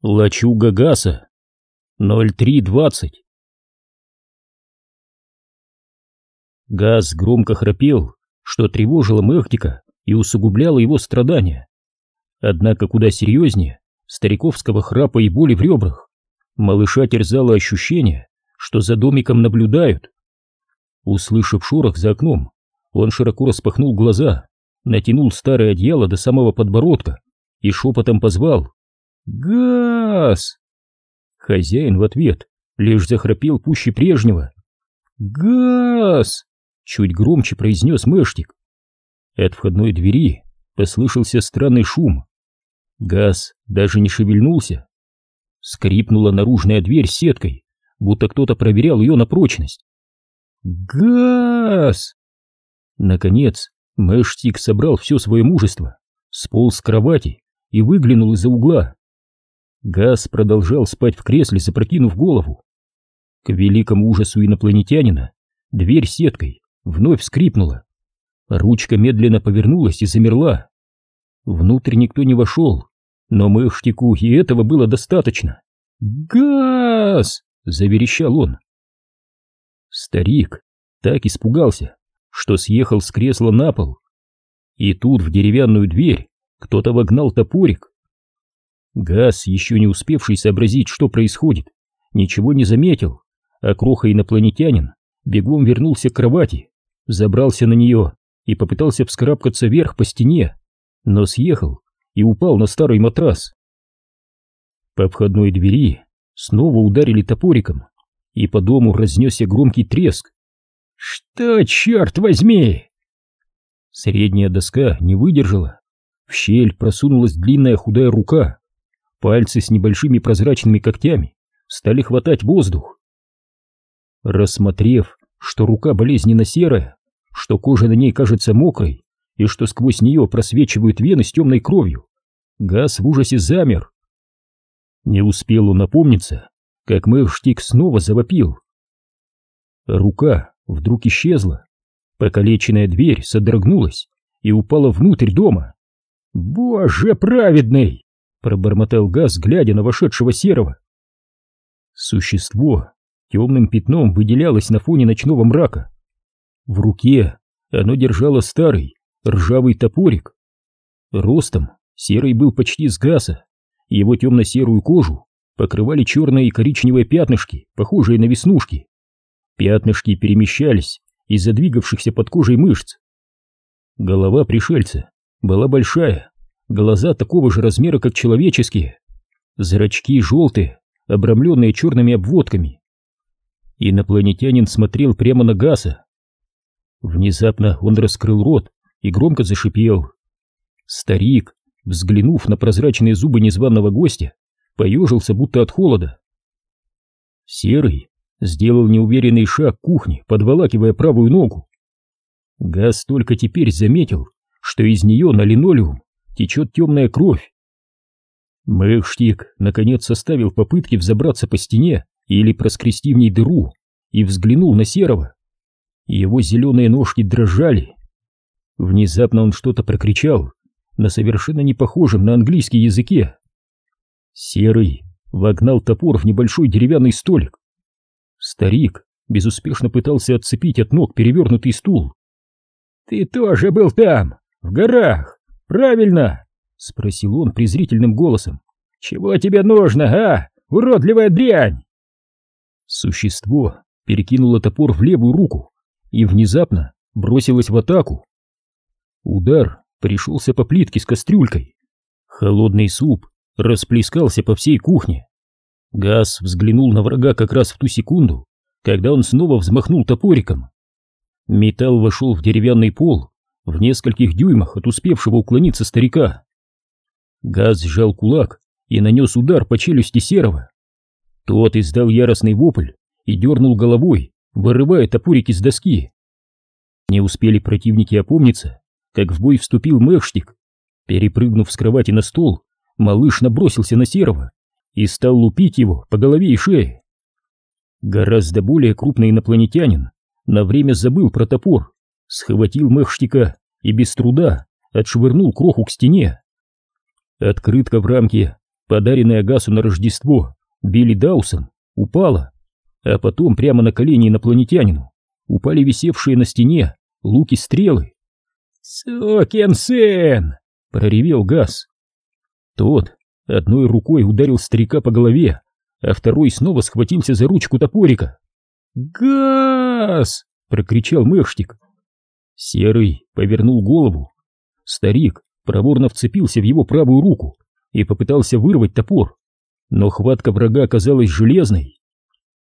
Лачуга Гаса. 03.20. Газ громко храпел, что тревожило Мэхтика и усугубляло его страдания. Однако куда серьезнее стариковского храпа и боли в ребрах. Малыша терзало ощущение, что за домиком наблюдают. Услышав шорох за окном, он широко распахнул глаза, натянул старое одеяло до самого подбородка и шепотом позвал «Газ!» Хозяин в ответ лишь захрапел пуще прежнего. «Газ!» — чуть громче произнес Мэштик. От входной двери послышался странный шум. Газ даже не шевельнулся. Скрипнула наружная дверь сеткой, будто кто-то проверял ее на прочность. «Газ!» Наконец, Мэштик собрал все свое мужество, сполз с кровати и выглянул из-за угла. Газ продолжал спать в кресле, запрокинув голову. К великому ужасу инопланетянина дверь сеткой вновь скрипнула. Ручка медленно повернулась и замерла. Внутрь никто не вошел, но Мэхштику и этого было достаточно. «Газ!» — заверещал он. Старик так испугался, что съехал с кресла на пол. И тут в деревянную дверь кто-то вогнал топорик. Газ, еще не успевший сообразить, что происходит, ничего не заметил, а кроха-инопланетянин бегом вернулся к кровати, забрался на нее и попытался вскарабкаться вверх по стене, но съехал и упал на старый матрас. По входной двери снова ударили топориком, и по дому разнесся громкий треск. «Что, черт возьми!» Средняя доска не выдержала. В щель просунулась длинная худая рука, Пальцы с небольшими прозрачными когтями стали хватать воздух. Рассмотрев, что рука болезненно серая, что кожа на ней кажется мокрой и что сквозь нее просвечивают вены с темной кровью, Газ в ужасе замер. Не успел он напомниться, как Мэвштик снова завопил. Рука вдруг исчезла, покалеченная дверь содрогнулась и упала внутрь дома. «Боже праведный!» Пробормотал газ, глядя на вошедшего серого. Существо темным пятном выделялось на фоне ночного мрака. В руке оно держало старый ржавый топорик. Ростом серый был почти с газа, его темно-серую кожу покрывали черные и коричневые пятнышки, похожие на веснушки. Пятнышки перемещались из-за двигавшихся под кожей мышц. Голова пришельца была большая, глаза такого же размера, как человеческие, зрачки желтые, обрамленные черными обводками. Инопланетянин смотрел прямо на Гаса. Внезапно он раскрыл рот и громко зашипел. Старик, взглянув на прозрачные зубы незваного гостя, поежился будто от холода. Серый сделал неуверенный шаг к кухне, подволакивая правую ногу. Газ только теперь заметил, что из нее на линолеум течет темная кровь. Мэхштик наконец составил попытки взобраться по стене или проскрести в ней дыру и взглянул на Серого. Его зеленые ножки дрожали. Внезапно он что-то прокричал на совершенно не похожем на английский языке. Серый вогнал топор в небольшой деревянный столик. Старик безуспешно пытался отцепить от ног перевернутый стул. «Ты тоже был там, в горах!» «Правильно!» — спросил он презрительным голосом. «Чего тебе нужно, а, уродливая дрянь?» Существо перекинуло топор в левую руку и внезапно бросилось в атаку. Удар пришелся по плитке с кастрюлькой. Холодный суп расплескался по всей кухне. Газ взглянул на врага как раз в ту секунду, когда он снова взмахнул топориком. Металл вошел в деревянный пол в нескольких дюймах от успевшего уклониться старика. Газ сжал кулак и нанес удар по челюсти серого. Тот издал яростный вопль и дернул головой, вырывая топорик из доски. Не успели противники опомниться, как в бой вступил Мэхштик. Перепрыгнув с кровати на стол, малыш набросился на серого и стал лупить его по голове и шее. Гораздо более крупный инопланетянин на время забыл про топор схватил Мэхштика и без труда отшвырнул кроху к стене. Открытка в рамке подаренная Гасу на Рождество Билли Даусом, упала, а потом прямо на колени инопланетянину упали висевшие на стене луки-стрелы. «Сокин сын!» — проревел Гас. Тот одной рукой ударил старика по голове, а второй снова схватился за ручку топорика. «Газ!» — прокричал Мэхштик. Серый повернул голову. Старик проворно вцепился в его правую руку и попытался вырвать топор, но хватка врага оказалась железной.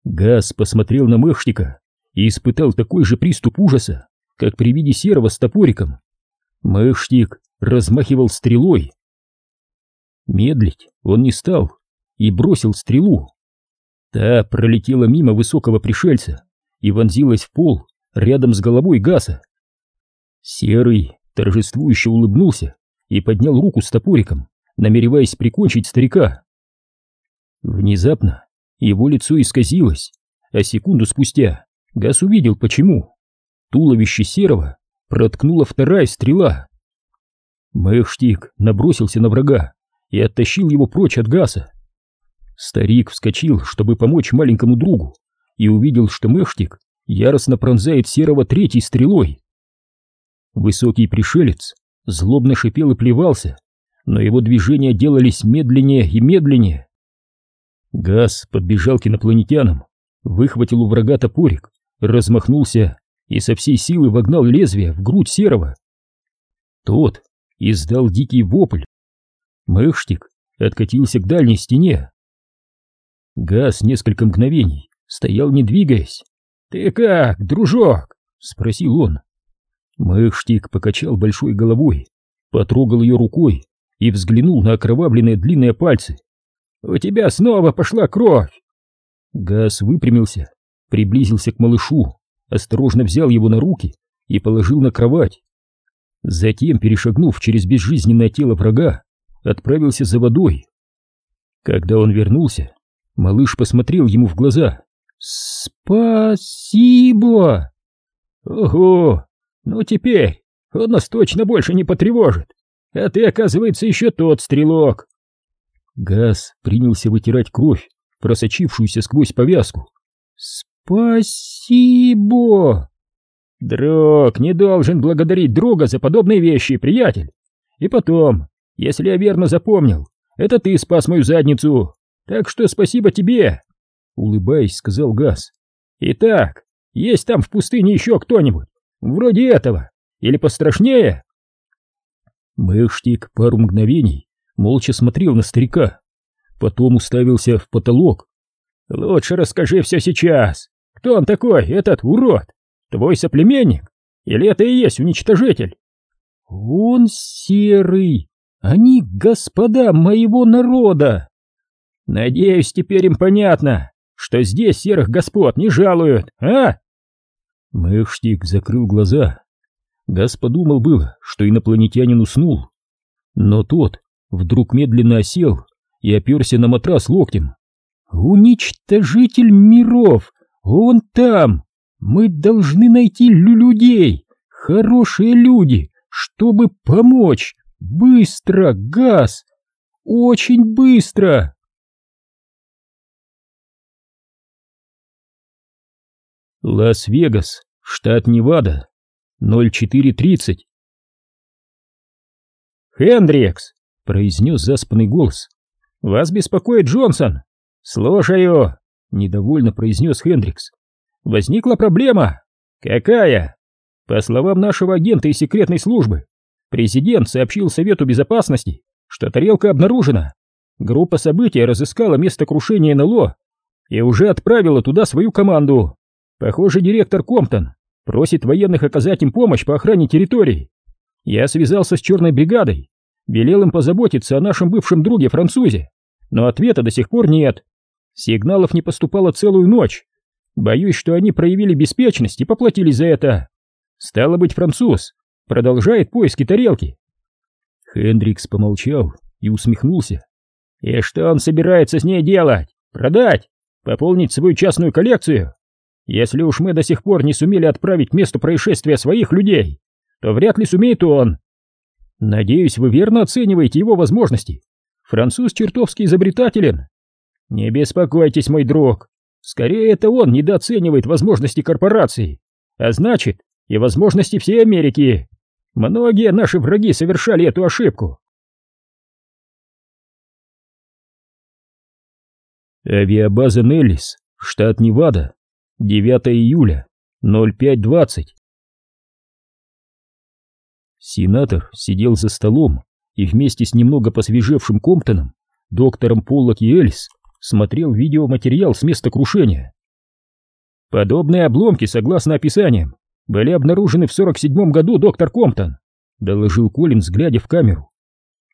Газ посмотрел на Мэхштика и испытал такой же приступ ужаса, как при виде серого с топориком. Мэхштик размахивал стрелой. Медлить он не стал и бросил стрелу. Та пролетела мимо высокого пришельца и вонзилась в пол рядом с головой Гаса. Серый торжествующе улыбнулся и поднял руку с топориком, намереваясь прикончить старика. Внезапно его лицо исказилось, а секунду спустя Гас увидел почему. Туловище серого проткнула вторая стрела. Мэхштик набросился на врага и оттащил его прочь от Гаса. Старик вскочил, чтобы помочь маленькому другу, и увидел, что Мэхштик яростно пронзает серого третьей стрелой. Высокий пришелец злобно шипел и плевался, но его движения делались медленнее и медленнее. Газ подбежал к инопланетянам, выхватил у врага топорик, размахнулся и со всей силы вогнал лезвие в грудь серого. Тот издал дикий вопль. Мэхштик откатился к дальней стене. Газ несколько мгновений стоял не двигаясь. «Ты как, дружок?» — спросил он. Мэхштик покачал большой головой, потрогал ее рукой и взглянул на окровавленные длинные пальцы. «У тебя снова пошла кровь!» Газ выпрямился, приблизился к малышу, осторожно взял его на руки и положил на кровать. Затем, перешагнув через безжизненное тело врага, отправился за водой. Когда он вернулся, малыш посмотрел ему в глаза. «Спасибо!» «Ого! Ну теперь он нас точно больше не потревожит. А ты, оказывается, еще тот стрелок. Газ принялся вытирать кровь, просочившуюся сквозь повязку. Спасибо! Друг не должен благодарить друга за подобные вещи, приятель. И потом, если я верно запомнил, это ты спас мою задницу. Так что спасибо тебе, улыбаясь, сказал Газ. Итак, есть там в пустыне еще кто-нибудь? Вроде этого. Или пострашнее?» Мэхштик пару мгновений молча смотрел на старика, потом уставился в потолок. «Лучше расскажи все сейчас. Кто он такой, этот урод? Твой соплеменник? Или это и есть уничтожитель?» «Он серый. Они господа моего народа!» «Надеюсь, теперь им понятно, что здесь серых господ не жалуют, а?» Мэхштик закрыл глаза. Газ подумал было, что инопланетянин уснул. Но тот вдруг медленно осел и оперся на матрас локтем. «Уничтожитель миров! Он там! Мы должны найти людей! Хорошие люди, чтобы помочь! Быстро, Газ! Очень быстро!» Лас-Вегас, штат Невада, 04.30. «Хендрикс!» — произнес заспанный голос. «Вас беспокоит Джонсон!» «Слушаю!» — недовольно произнес Хендрикс. «Возникла проблема!» «Какая?» По словам нашего агента из секретной службы, президент сообщил Совету Безопасности, что тарелка обнаружена. Группа событий разыскала место крушения НЛО и уже отправила туда свою команду. Похоже, директор Комптон просит военных оказать им помощь по охране территории. Я связался с черной бригадой, велел им позаботиться о нашем бывшем друге-французе, но ответа до сих пор нет. Сигналов не поступало целую ночь. Боюсь, что они проявили беспечность и поплатились за это. Стало быть, француз продолжает поиски тарелки. Хендрикс помолчал и усмехнулся. И что он собирается с ней делать? Продать? Пополнить свою частную коллекцию? Если уж мы до сих пор не сумели отправить к месту происшествия своих людей, то вряд ли сумеет он. Надеюсь, вы верно оцениваете его возможности. Француз чертовски изобретателен. Не беспокойтесь, мой друг. Скорее, это он недооценивает возможности корпораций, а значит, и возможности всей Америки. Многие наши враги совершали эту ошибку. Авиабаза Неллис, штат Невада, 9 июля, 05.20. Сенатор сидел за столом и вместе с немного посвежевшим Комптоном, доктором Поллок и Эльс, смотрел видеоматериал с места крушения. Подобные обломки, согласно описаниям, были обнаружены в 47 году, доктор Комптон, доложил Коллинз, глядя в камеру.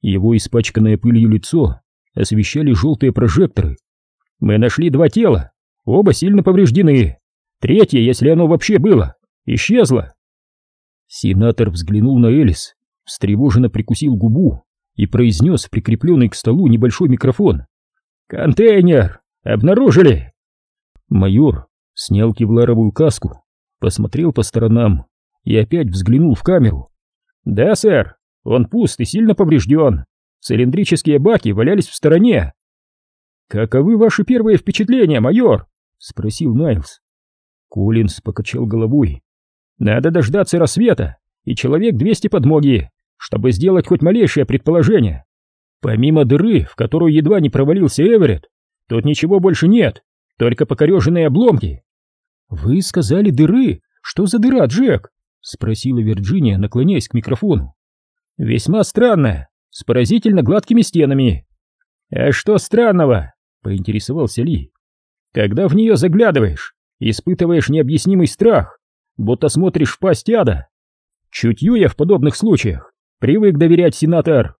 Его испачканное пылью лицо освещали желтые прожекторы. Мы нашли два тела, оба сильно повреждены. Третье, если оно вообще было, исчезло. Сенатор взглянул на Элис, встревоженно прикусил губу и произнес прикрепленный к столу небольшой микрофон. «Контейнер! Обнаружили!» Майор снял кевларовую каску, посмотрел по сторонам и опять взглянул в камеру. «Да, сэр, он пуст и сильно поврежден. Цилиндрические баки валялись в стороне». «Каковы ваши первые впечатления, майор?» — спросил Найлз. Коллинз покачал головой. «Надо дождаться рассвета и человек 200 подмоги, чтобы сделать хоть малейшее предположение. Помимо дыры, в которую едва не провалился Эверетт, тут ничего больше нет, только покореженные обломки. Вы сказали дыры? Что за дыра, Джек? Спросила Вирджиния, наклоняясь к микрофону. Весьма странная, с поразительно гладкими стенами. А что странного? Поинтересовался Ли. Когда в нее заглядываешь, испытываешь необъяснимый страх, будто смотришь в пасть ада. Чутью я в подобных случаях привык доверять, сенатор.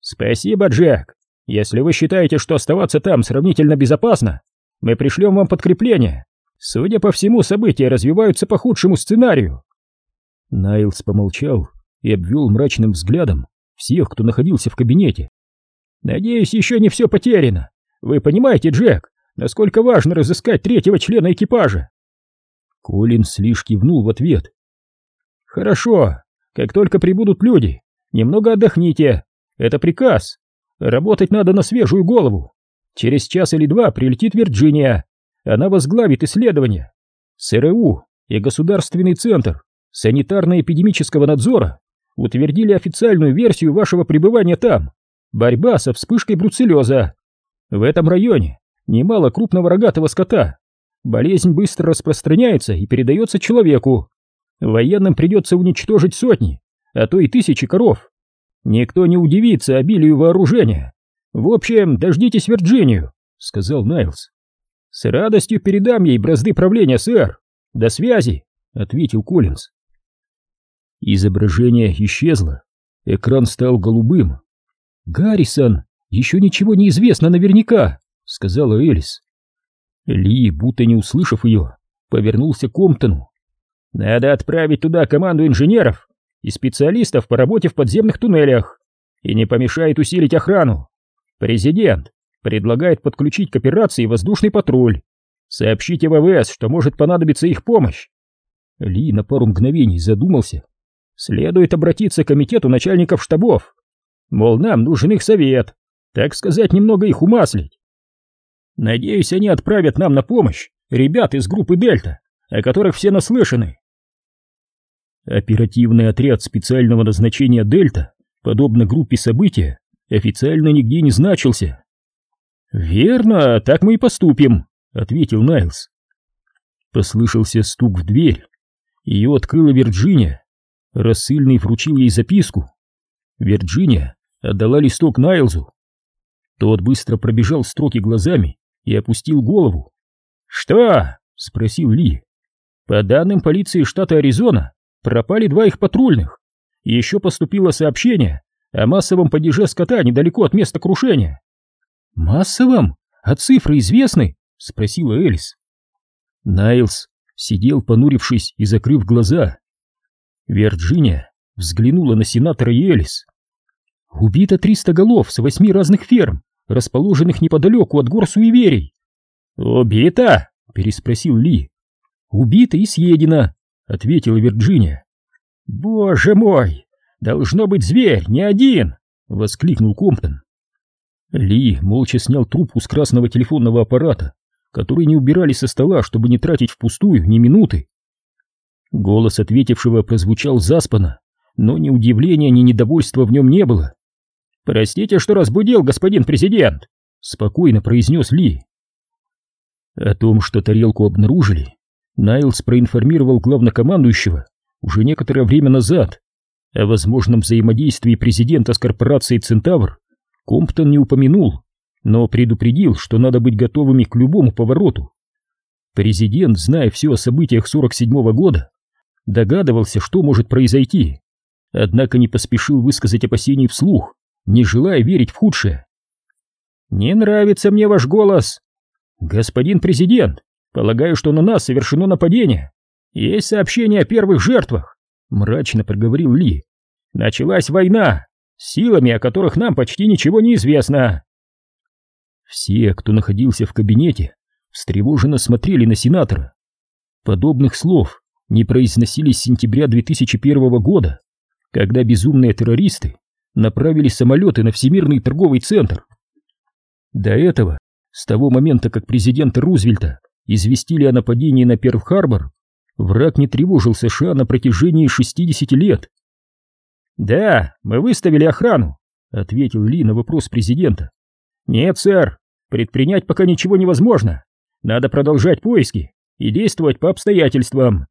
«Спасибо, Джек. Если вы считаете, что оставаться там сравнительно безопасно, мы пришлем вам подкрепление. Судя по всему, события развиваются по худшему сценарию». Найлс помолчал и обвел мрачным взглядом всех, кто находился в кабинете. «Надеюсь, еще не все потеряно. Вы понимаете, Джек, насколько важно разыскать третьего члена экипажа?» Коллинс лишь кивнул в ответ. «Хорошо. Как только прибудут люди, немного отдохните, это приказ. Работать надо на свежую голову. Через час или два прилетит Вирджиния. Она возглавит исследование. СРУ и Государственный центр санитарно-эпидемического надзора утвердили официальную версию вашего пребывания там. Борьба со вспышкой бруцеллеза. В этом районе немало крупного рогатого скота. Болезнь быстро распространяется и передается человеку. Военным придется уничтожить сотни, а то и тысячи коров. Никто не удивится обилию вооружения. В общем, дождитесь Вирджинию, сказал Найлс. С радостью передам ей бразды правления, сэр. До связи, ответил Коллинз. Изображение исчезло. Экран стал голубым. Гаррисон, еще ничего не известно наверняка, сказала Элис. Ли, будто не услышав ее, повернулся к Комптону. Надо отправить туда команду инженеров и специалистов по работе в подземных туннелях. И не помешает усилить охрану. Президент предлагает подключить к операции воздушный патруль. Сообщите ВВС, что может понадобиться их помощь. Ли на пару мгновений задумался. Следует обратиться к комитету начальников штабов. Мол, нам нужен их совет, так сказать, немного их умаслить. Надеюсь, они отправят нам на помощь ребят из группы Дельта, о которых все наслышаны. Оперативный отряд специального назначения «Дельта», подобно группе события, официально нигде не значился. «Верно, так мы и поступим», — ответил Найлз. Послышался стук в дверь. Ее открыла Вирджиния. Рассыльный вручил ей записку. Вирджиния отдала листок Найлзу. Тот быстро пробежал строки глазами и опустил голову. «Что?» — спросил Ли. «По данным полиции штата Аризона, пропали два их патрульных. Еще поступило сообщение о массовом падеже скота недалеко от места крушения. «Массовом? А цифры известны?» — спросила Элис. Найлс сидел, понурившись и закрыв глаза. Вирджиния взглянула на сенатора и Элис. «Убито триста голов с восьми разных ферм, расположенных неподалеку от гор Суеверий». «Убито?» — переспросил Ли. «Убито и съедено», — ответила Вирджиния. «Боже мой! Должно быть зверь, не один!» — воскликнул Комптон. Ли молча снял трубку с красного телефонного аппарата, который не убирали со стола, чтобы не тратить впустую ни минуты. Голос ответившего прозвучал заспанно, но ни удивления, ни недовольства в нем не было. «Простите, что разбудил, господин президент», — спокойно произнес Ли. О том, что тарелку обнаружили, Найлс проинформировал главнокомандующего уже некоторое время назад. О возможном взаимодействии президента с корпорацией «Центавр» Комптон не упомянул, но предупредил, что надо быть готовыми к любому повороту. Президент, зная все о событиях 47-го года, догадывался, что может произойти, однако не поспешил высказать опасений вслух, не желая верить в худшее. «Не нравится мне ваш голос!» «Господин президент, полагаю, что на нас совершено нападение. Есть сообщение о первых жертвах», — мрачно проговорил Ли. «Началась война, силами, о которых нам почти ничего не известно». Все, кто находился в кабинете, встревоженно смотрели на сенатора. Подобных слов не произносились с сентября 2001 года, когда безумные террористы направили самолеты на Всемирный торговый центр. До этого, с того момента, как президента Рузвельта известили о нападении на Перл-Харбор, враг не тревожил США на протяжении 60 лет. «Да, мы выставили охрану», — ответил Ли на вопрос президента. «Нет, сэр, предпринять пока ничего невозможно. Надо продолжать поиски и действовать по обстоятельствам.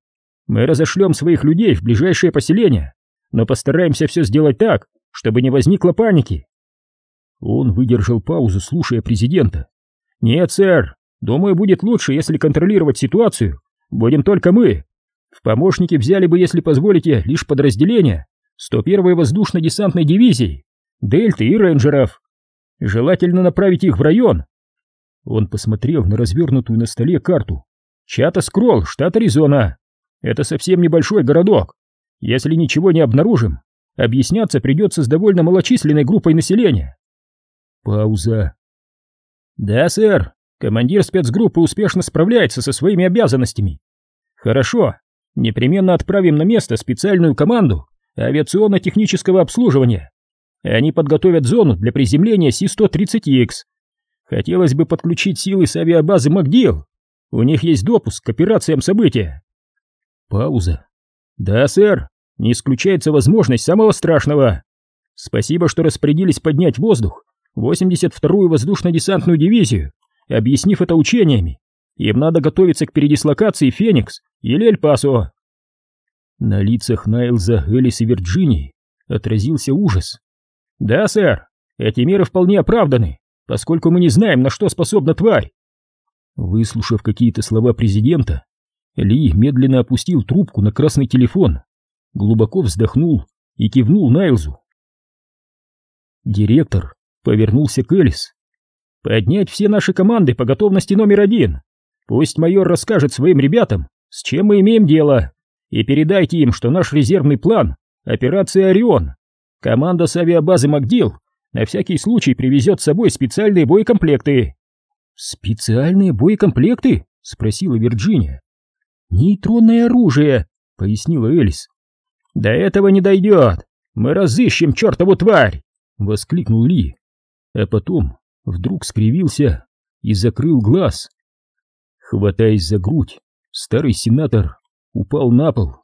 Мы разошлем своих людей в ближайшее поселение, но постараемся все сделать так, чтобы не возникло паники. Он выдержал паузу, слушая президента. Нет, сэр, думаю, будет лучше, если контролировать ситуацию будем только мы. В помощники взяли бы, если позволите, лишь подразделения 101-й воздушно-десантной дивизии, Дельты и Рейнджеров. Желательно направить их в район. Он посмотрел на развернутую на столе карту. Чата Скролл, штат Аризона. Это совсем небольшой городок. Если ничего не обнаружим, объясняться придется с довольно малочисленной группой населения. Пауза. Да, сэр, командир спецгруппы успешно справляется со своими обязанностями. Хорошо, непременно отправим на место специальную команду авиационно-технического обслуживания. Они подготовят зону для приземления Си-130Х. Хотелось бы подключить силы с авиабазы МакДил. У них есть допуск к операциям события. Пауза. Да, сэр, не исключается возможность самого страшного. Спасибо, что распорядились поднять воздух 82-ю воздушно-десантную дивизию, объяснив это учениями. Им надо готовиться к передислокации Феникс или Эль-Пасо. На лицах Найлза, Элис и Вирджинии отразился ужас. «Да, сэр, эти меры вполне оправданы, поскольку мы не знаем, на что способна тварь». Выслушав какие-то слова президента, ли медленно опустил трубку на красный телефон, глубоко вздохнул и кивнул Найлзу. Директор повернулся к Элис. «Поднять все наши команды по готовности номер один. Пусть майор расскажет своим ребятам, с чем мы имеем дело, и передайте им, что наш резервный план — операция «Орион». Команда с авиабазы «Макдил» на всякий случай привезет с собой специальные боекомплекты». «Специальные боекомплекты?» — спросила Вирджиния. «Нейтронное оружие», — пояснила Элис. «До этого не дойдет! Мы разыщем чертову тварь!» — воскликнул Ли, а потом вдруг скривился и закрыл глаз. Хватаясь за грудь, старый сенатор упал на пол.